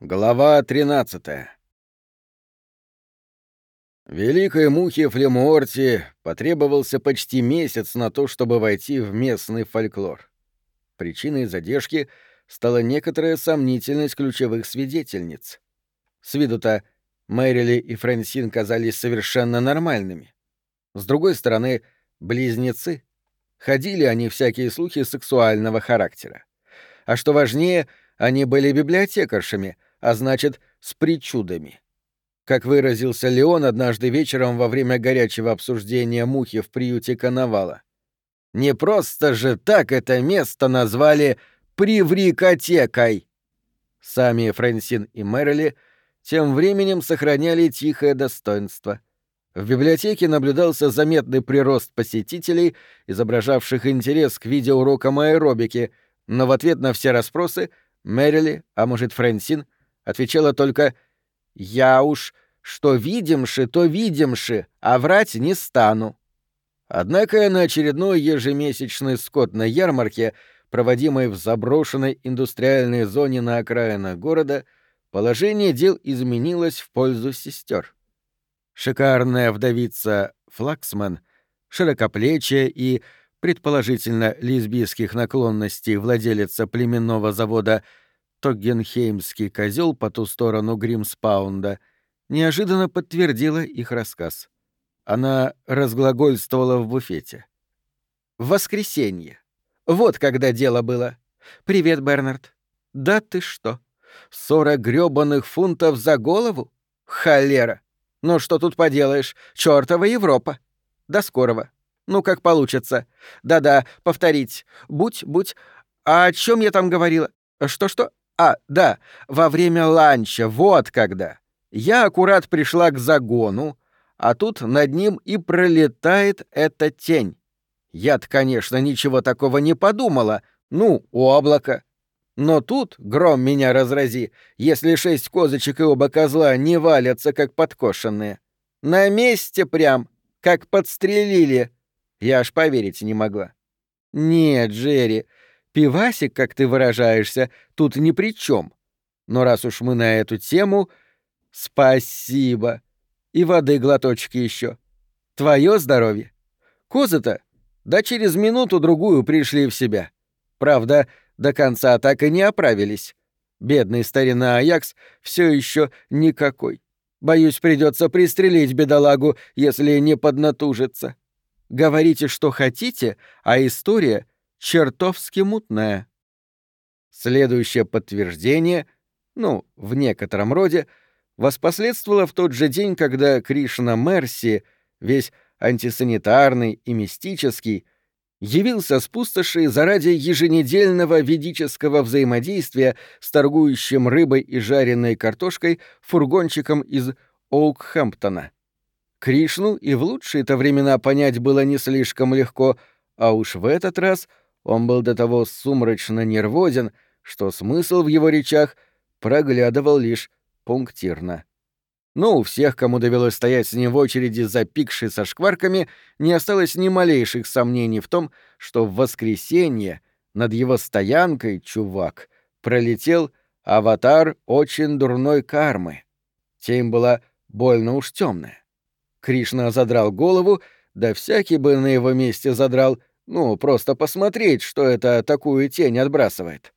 Глава 13 Великой мухе Флемуорти потребовался почти месяц на то, чтобы войти в местный фольклор. Причиной задержки стала некоторая сомнительность ключевых свидетельниц. С виду-то Мэрили и Фрэнсин казались совершенно нормальными. С другой стороны, близнецы. Ходили они всякие слухи сексуального характера. А что важнее, они были библиотекаршами, а значит, с причудами. Как выразился Леон однажды вечером во время горячего обсуждения мухи в приюте Коновала. Не просто же так это место назвали «приврикотекой». Сами Фрэнсин и Мэрили тем временем сохраняли тихое достоинство. В библиотеке наблюдался заметный прирост посетителей, изображавших интерес к видеоурокам аэробики, но в ответ на все расспросы Мэрили, а может Фрэнсин, отвечала только «Я уж что видимши, то видимши, а врать не стану». Однако на очередной ежемесячной скотной ярмарке, проводимой в заброшенной индустриальной зоне на окраинах города, положение дел изменилось в пользу сестер. Шикарная вдовица Флаксман, широкоплечья и, предположительно, лесбийских наклонностей владелица племенного завода Тоггенхеймский козел по ту сторону Гримспаунда, неожиданно подтвердила их рассказ. Она разглагольствовала в буфете. В воскресенье. Вот когда дело было. Привет, Бернард. Да ты что? Сорок грёбаных фунтов за голову? Холера! Ну что тут поделаешь? Чёртова Европа! До скорого. Ну, как получится. Да-да, повторить. Будь, будь. А о чем я там говорила? Что-что? А, да, во время ланча, вот когда. Я аккурат пришла к загону, а тут над ним и пролетает эта тень. Я-то, конечно, ничего такого не подумала. Ну, облако. Но тут, гром меня разрази, если шесть козочек и оба козла не валятся, как подкошенные. На месте прям, как подстрелили. Я аж поверить не могла. Нет, Джерри, пивасик, как ты выражаешься, тут ни при чем. Но раз уж мы на эту тему... Спасибо. И воды глоточки еще. Твое здоровье. Козы-то, да через минуту-другую пришли в себя. Правда, до конца так и не оправились. Бедный старина Аякс все еще никакой. Боюсь, придется пристрелить бедолагу, если не поднатужится. Говорите, что хотите, а история чертовски мутная. Следующее подтверждение, ну, в некотором роде, воспоследствовало в тот же день, когда Кришна Мерси, весь антисанитарный и мистический, явился с пустоши заради еженедельного ведического взаимодействия с торгующим рыбой и жареной картошкой фургончиком из Оукхэмптона. Кришну и в лучшие-то времена понять было не слишком легко, а уж в этот раз он был до того сумрачно нервозен, что смысл в его речах проглядывал лишь пунктирно. Но у всех, кому довелось стоять с ним в очереди запикши со шкварками, не осталось ни малейших сомнений в том, что в воскресенье над его стоянкой, чувак, пролетел аватар очень дурной кармы. Тень была больно уж темная. Кришна задрал голову, да всякий бы на его месте задрал, ну, просто посмотреть, что это такую тень отбрасывает.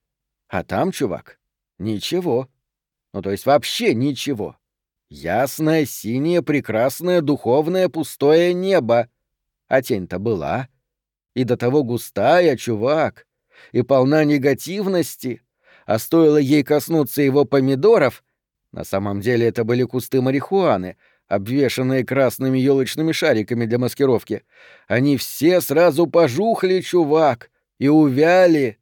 А там, чувак, ничего. Ну, то есть вообще ничего. Ясное, синее, прекрасное, духовное, пустое небо. А тень-то была. И до того густая, чувак. И полна негативности. А стоило ей коснуться его помидоров... На самом деле это были кусты марихуаны, обвешанные красными елочными шариками для маскировки. Они все сразу пожухли, чувак, и увяли.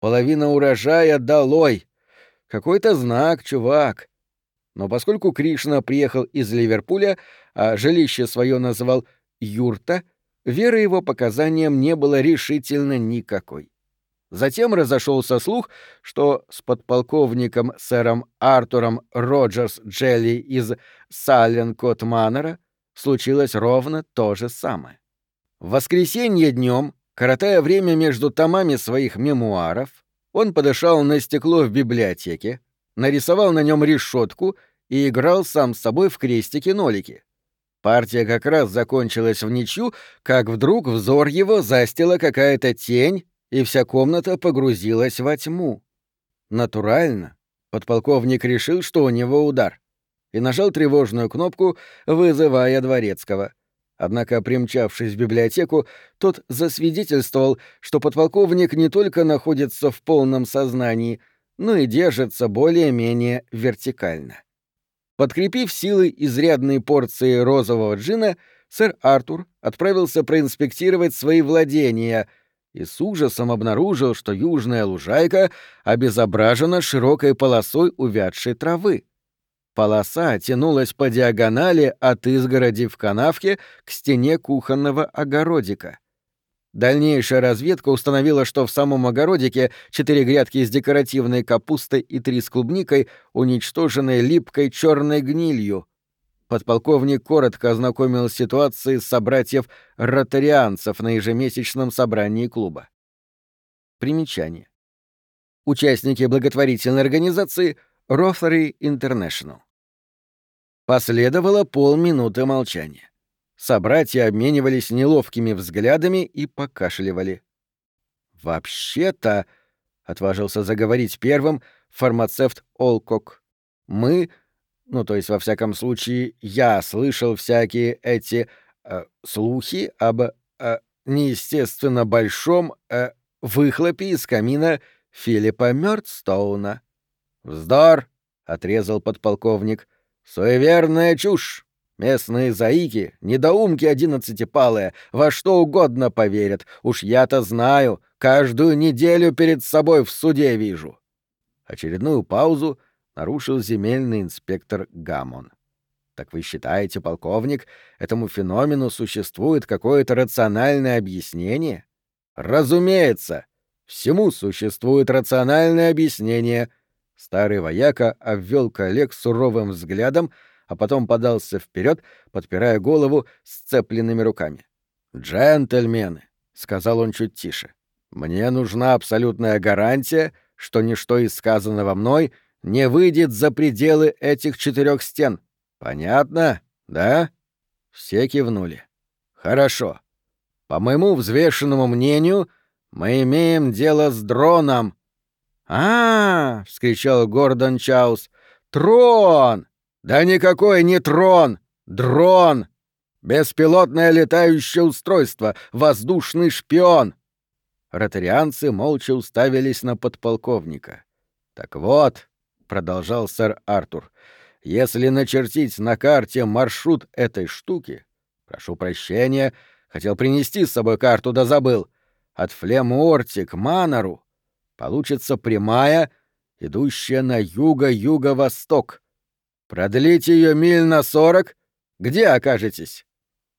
Половина урожая долой. Какой-то знак, чувак. Но поскольку Кришна приехал из Ливерпуля, а жилище свое называл «юрта», веры его показаниям не было решительно никакой. Затем разошелся слух, что с подполковником сэром Артуром Роджерс Джелли из Салленкот Маннера случилось ровно то же самое. В воскресенье днем, коротая время между томами своих мемуаров, он подышал на стекло в библиотеке, нарисовал на нем решетку и играл сам с собой в крестики-нолики. Партия как раз закончилась в ничью, как вдруг взор его застила какая-то тень, и вся комната погрузилась во тьму. Натурально. Подполковник решил, что у него удар, и нажал тревожную кнопку, вызывая дворецкого. Однако, примчавшись в библиотеку, тот засвидетельствовал, что подполковник не только находится в полном сознании, но и держится более-менее вертикально. Подкрепив силы изрядной порции розового джина, сэр Артур отправился проинспектировать свои владения и с ужасом обнаружил, что южная лужайка обезображена широкой полосой увядшей травы. Полоса тянулась по диагонали от изгороди в канавке к стене кухонного огородика. Дальнейшая разведка установила, что в самом огородике четыре грядки с декоративной капустой и три с клубникой уничтожены липкой черной гнилью. Подполковник коротко ознакомил с ситуацией собратьев-ротарианцев на ежемесячном собрании клуба. Примечание. Участники благотворительной организации Rotary International. Последовало полминуты молчания. Собратья обменивались неловкими взглядами и покашливали. «Вообще-то», — отважился заговорить первым фармацевт Олкок, — «мы, ну, то есть, во всяком случае, я слышал всякие эти э, слухи об э, неестественно большом э, выхлопе из камина Филиппа Мёрдстоуна». «Вздор!» — отрезал подполковник. «Суеверная чушь! Местные заики, недоумки одиннадцатипалые, во что угодно поверят. Уж я-то знаю, каждую неделю перед собой в суде вижу. Очередную паузу нарушил земельный инспектор Гамон. Так вы считаете, полковник, этому феномену существует какое-то рациональное объяснение? Разумеется, всему существует рациональное объяснение. Старый вояка обвел коллег суровым взглядом, а потом подался вперед, подпирая голову сцепленными руками. «Джентльмены», — сказал он чуть тише, — «мне нужна абсолютная гарантия, что ничто из сказанного мной не выйдет за пределы этих четырех стен. Понятно? Да?» Все кивнули. «Хорошо. По моему взвешенному мнению, мы имеем дело с дроном». «А-а-а!» — вскричал Гордон Чаус. «Трон! Да никакой не трон! Дрон! Беспилотное летающее устройство, воздушный шпион!» Ротарианцы молча уставились на подполковника. «Так вот», — продолжал сэр Артур, — «если начертить на карте маршрут этой штуки... Прошу прощения, хотел принести с собой карту, да забыл. От Флемуорти к Манору получится прямая, идущая на юго-юго-восток, Продлить ее миль на сорок? Где окажетесь?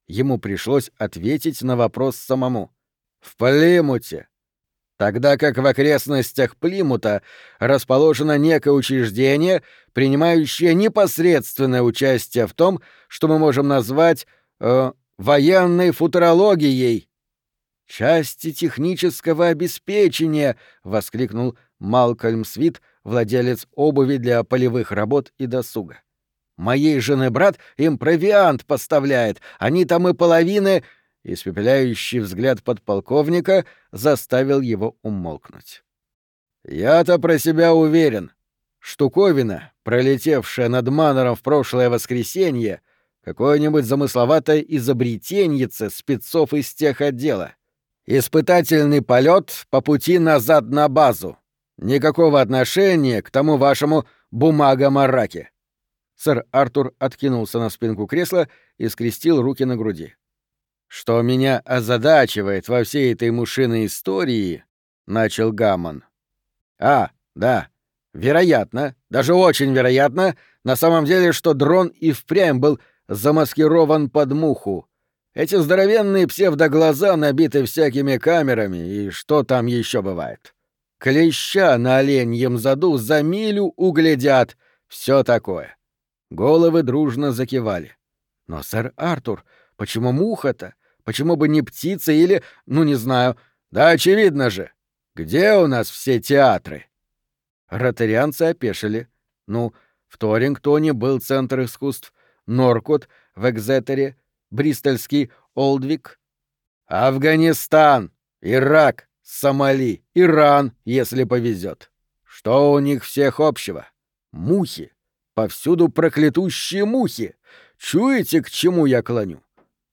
Ему пришлось ответить на вопрос самому. В Плимуте. Тогда как в окрестностях Плимута расположено некое учреждение, принимающее непосредственное участие в том, что мы можем назвать э, военной футурологией. «Части технического обеспечения!» — воскликнул Малкольм Свит, владелец обуви для полевых работ и досуга. «Моей жены брат им провиант поставляет, они там и половины...» Испепеляющий взгляд подполковника заставил его умолкнуть. «Я-то про себя уверен. Штуковина, пролетевшая над Манором в прошлое воскресенье, какое-нибудь замысловатое изобретеньице спецов из тех отдела. Испытательный полет по пути назад на базу. Никакого отношения к тому вашему бумага-мараке. Сэр Артур откинулся на спинку кресла и скрестил руки на груди. Что меня озадачивает во всей этой мушиной истории, начал Гаммон. А, да, вероятно, даже очень вероятно, на самом деле, что дрон и впрямь был замаскирован под муху. Эти здоровенные псевдоглаза набиты всякими камерами, и что там еще бывает. Клеща на оленьем заду за милю углядят. Все такое. Головы дружно закивали. Но, сэр Артур, почему муха-то? Почему бы не птица или, ну не знаю, да очевидно же. Где у нас все театры? Ротарианцы опешили. Ну, в Торингтоне был Центр искусств, Норкот в Экзетере, Бристольский Олдвик. Афганистан, Ирак, Сомали, Иран, если повезет. Что у них всех общего? Мухи. Повсюду проклятущие мухи. Чуете, к чему я клоню?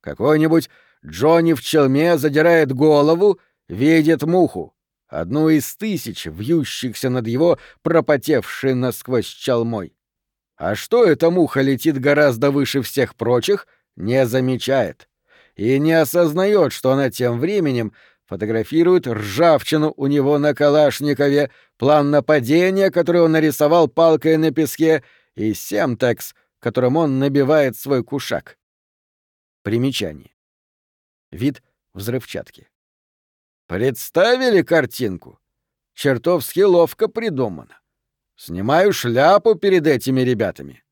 Какой-нибудь Джонни в челме задирает голову, видит муху. Одну из тысяч, вьющихся над его пропотевшей насквозь чалмой. А что эта муха летит гораздо выше всех прочих, не замечает. И не осознает, что она тем временем фотографирует ржавчину у него на Калашникове, план нападения, который он нарисовал палкой на песке, и семтекс, которым он набивает свой кушак. Примечание. Вид взрывчатки. Представили картинку? Чертовски ловко придумано. Снимаю шляпу перед этими ребятами.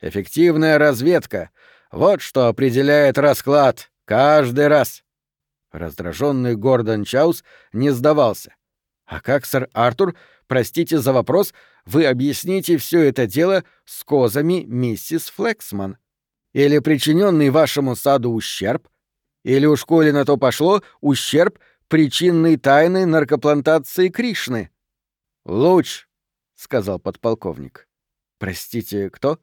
Эффективная разведка — вот что определяет расклад каждый раз. Раздраженный Гордон Чаус не сдавался. «А как, сэр Артур, простите за вопрос, вы объясните все это дело с козами миссис Флексман? Или причиненный вашему саду ущерб? Или уж коли на то пошло, ущерб причинной тайны наркоплантации Кришны?» «Луч», — сказал подполковник. «Простите, кто?»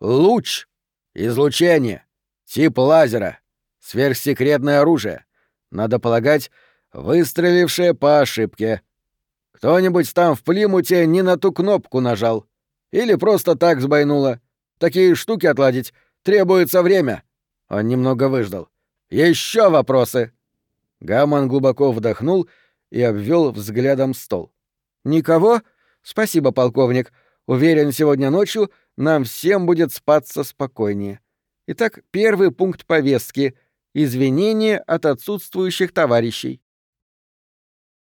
«Луч! Излучение! Тип лазера! Сверхсекретное оружие! Надо полагать, выстрелившее по ошибке. Кто-нибудь там в Плимуте не на ту кнопку нажал. Или просто так сбойнуло. Такие штуки отладить требуется время. Он немного выждал. Еще вопросы? Гаман глубоко вдохнул и обвел взглядом стол. Никого? Спасибо, полковник. Уверен, сегодня ночью нам всем будет спаться спокойнее. Итак, первый пункт повестки — извинения от отсутствующих товарищей.